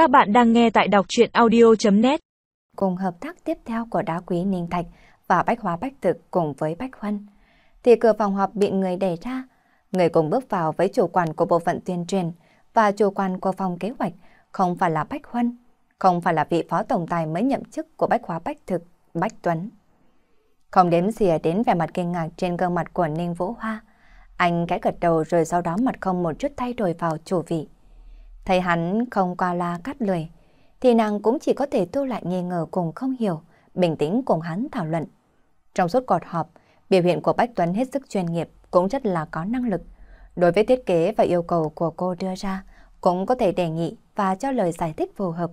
Các bạn đang nghe tại đọc truyện audio.net Cùng hợp tác tiếp theo của đá quý Ninh Thạch và Bách Hóa Bách Thực cùng với Bách Huân, thì cửa phòng họp bị người đẩy ra. Người cùng bước vào với chủ quản của bộ phận tuyên truyền và chủ quản của phòng kế hoạch không phải là Bách Huân, không phải là vị phó tổng tài mới nhậm chức của Bách Hóa Bách Thực, Bách Tuấn. Không đếm xìa đến vẻ mặt kinh ngạc trên gương mặt của Ninh Vũ Hoa. Anh cái gật đầu rồi sau đó mặt không một chút thay đổi vào chủ vị. Thấy hắn không qua la cắt lười, thì nàng cũng chỉ có thể tu lại nghi ngờ cùng không hiểu, bình tĩnh cùng hắn thảo luận. Trong suốt cuộc họp, biểu hiện của Bách Tuấn hết sức chuyên nghiệp, cũng rất là có năng lực. Đối với thiết kế và yêu cầu của cô đưa ra, cũng có thể đề nghị và cho lời giải thích phù hợp.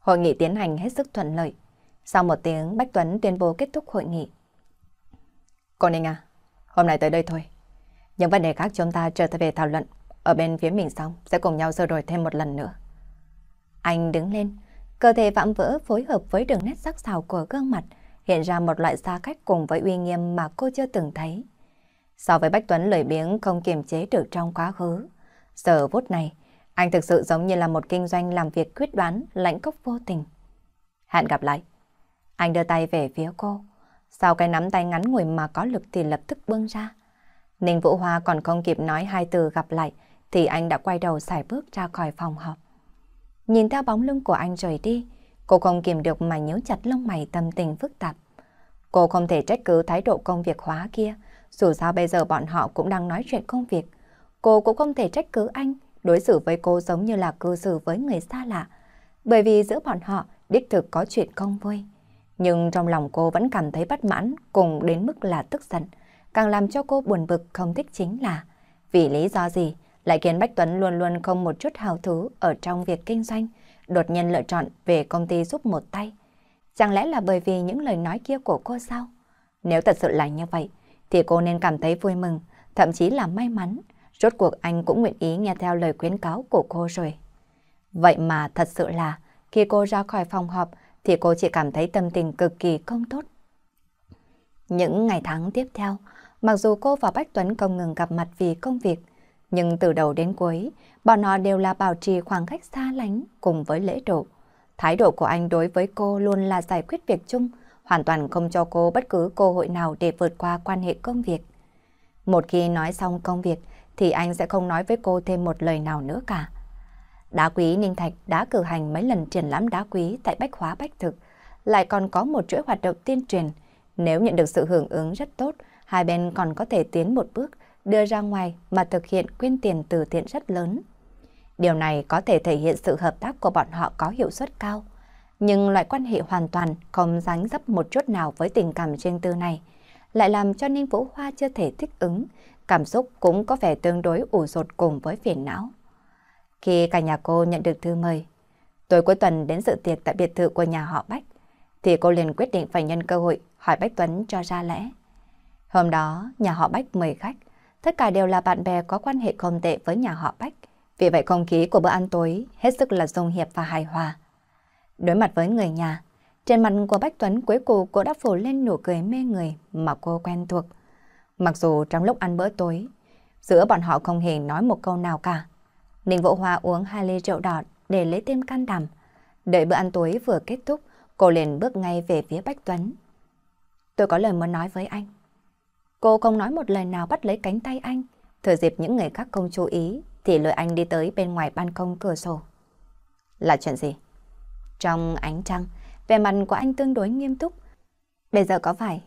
Hội nghị tiến hành hết sức thuận lợi. Sau một tiếng, Bách Tuấn tuyên bố kết thúc hội nghị. Cô Ninh à, hôm nay tới đây thôi. Những vấn đề khác chúng ta trở về thảo luận ở bên phía mình xong sẽ cùng nhau sơ đổi thêm một lần nữa. Anh đứng lên, cơ thể vạm vỡ phối hợp với đường nét sắc sảo của gương mặt, hiện ra một loại xa cách cùng với uy nghiêm mà cô chưa từng thấy. So với Bách Tuấn lười biếng không kiềm chế được trong quá khứ, giờ phút này, anh thực sự giống như là một kinh doanh làm việc quyết đoán, lãnh cốc vô tình. Hẹn gặp lại. Anh đưa tay về phía cô. Sau cái nắm tay ngắn ngủi mà có lực thì lập tức bưng ra. Ninh Vũ Hoa còn không kịp nói hai từ gặp lại, thì anh đã quay đầu xài bước ra khỏi phòng họp. Nhìn theo bóng lưng của anh rời đi, cô không kìm được mà nhớ chặt lông mày tâm tình phức tạp. Cô không thể trách cứ thái độ công việc hóa kia, dù sao bây giờ bọn họ cũng đang nói chuyện công việc. Cô cũng không thể trách cứ anh, đối xử với cô giống như là cư xử với người xa lạ, bởi vì giữa bọn họ đích thực có chuyện không vui. Nhưng trong lòng cô vẫn cảm thấy bất mãn cùng đến mức là tức giận. Càng làm cho cô buồn bực không thích chính là vì lý do gì lại khiến Bách Tuấn luôn luôn không một chút hào thú ở trong việc kinh doanh, đột nhiên lựa chọn về công ty giúp một tay. Chẳng lẽ là bởi vì những lời nói kia của cô sao? Nếu thật sự là như vậy, thì cô nên cảm thấy vui mừng, thậm chí là may mắn. Rốt cuộc anh cũng nguyện ý nghe theo lời khuyến cáo của cô rồi. Vậy mà thật sự là, khi cô ra khỏi phòng họp, thì cô chỉ cảm thấy tâm tình cực kỳ không tốt. Những ngày tháng tiếp theo, mặc dù cô và Bách Tuấn không ngừng gặp mặt vì công việc, nhưng từ đầu đến cuối, bọn họ đều là bảo trì khoảng cách xa lánh cùng với lễ độ. Thái độ của anh đối với cô luôn là giải quyết việc chung, hoàn toàn không cho cô bất cứ cơ hội nào để vượt qua quan hệ công việc. Một khi nói xong công việc, thì anh sẽ không nói với cô thêm một lời nào nữa cả. Đá quý Ninh Thạch đã cử hành mấy lần triển lãm đá quý tại Bách Hóa Bách Thực, lại còn có một chuỗi hoạt động tuyên truyền. Nếu nhận được sự hưởng ứng rất tốt, hai bên còn có thể tiến một bước, đưa ra ngoài mà thực hiện quyên tiền từ thiện rất lớn. Điều này có thể thể hiện sự hợp tác của bọn họ có hiệu suất cao. Nhưng loại quan hệ hoàn toàn không dáng dấp một chút nào với tình cảm riêng tư này, lại làm cho Ninh Vũ Hoa chưa thể thích ứng, cảm xúc cũng có vẻ tương đối ủ rột cùng với phiền não. Khi cả nhà cô nhận được thư mời, tối cuối tuần đến sự tiệc tại biệt thự của nhà họ Bách, thì cô liền quyết định phải nhân cơ hội hỏi Bách Tuấn cho ra lẽ. Hôm đó, nhà họ Bách mời khách, tất cả đều là bạn bè có quan hệ không tệ với nhà họ Bách. Vì vậy không khí của bữa ăn tối hết sức là dung hiệp và hài hòa. Đối mặt với người nhà, trên mặt của Bách Tuấn cuối cùng cô đã phủ lên nụ cười mê người mà cô quen thuộc. Mặc dù trong lúc ăn bữa tối, giữa bọn họ không hề nói một câu nào cả. Ninh Vũ Hoa uống hai ly rượu đỏ để lấy thêm can đảm. Đợi bữa ăn tối vừa kết thúc, cô liền bước ngay về phía Bách Tuấn. Tôi có lời muốn nói với anh. Cô không nói một lời nào bắt lấy cánh tay anh. Thừa dịp những người khác không chú ý, thì lôi anh đi tới bên ngoài ban công cửa sổ. Là chuyện gì? Trong ánh trăng, vẻ mặt của anh tương đối nghiêm túc. Bây giờ có phải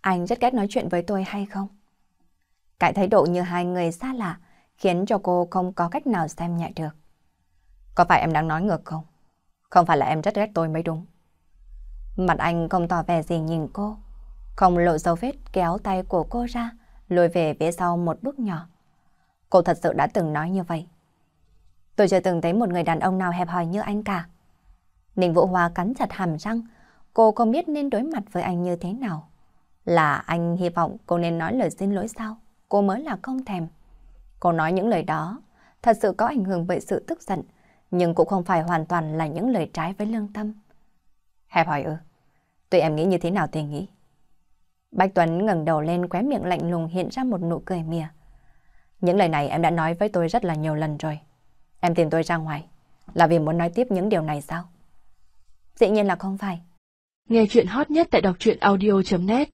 anh rất ghét nói chuyện với tôi hay không? Cái thái độ như hai người xa lạ khiến cho cô không có cách nào xem nhẹ được. Có phải em đang nói ngược không? Không phải là em rất ghét tôi mới đúng. Mặt anh không tỏ vẻ gì nhìn cô. Không lộ dấu vết kéo tay của cô ra, lùi về phía sau một bước nhỏ. Cô thật sự đã từng nói như vậy. Tôi chưa từng thấy một người đàn ông nào hẹp hòi như anh cả. Ninh Vũ Hoa cắn chặt hàm răng, cô không biết nên đối mặt với anh như thế nào. Là anh hy vọng cô nên nói lời xin lỗi sao? Cô mới là không thèm. Cô nói những lời đó, thật sự có ảnh hưởng bởi sự tức giận, nhưng cũng không phải hoàn toàn là những lời trái với lương tâm. Hẹp hỏi ư? Tụi em nghĩ như thế nào thì nghĩ? Bạch Tuấn ngẩng đầu lên khóe miệng lạnh lùng hiện ra một nụ cười mỉa. Những lời này em đã nói với tôi rất là nhiều lần rồi. Em tìm tôi ra ngoài. Là vì muốn nói tiếp những điều này sao? Dĩ nhiên là không phải. Nghe chuyện hot nhất tại đọc truyện audio.net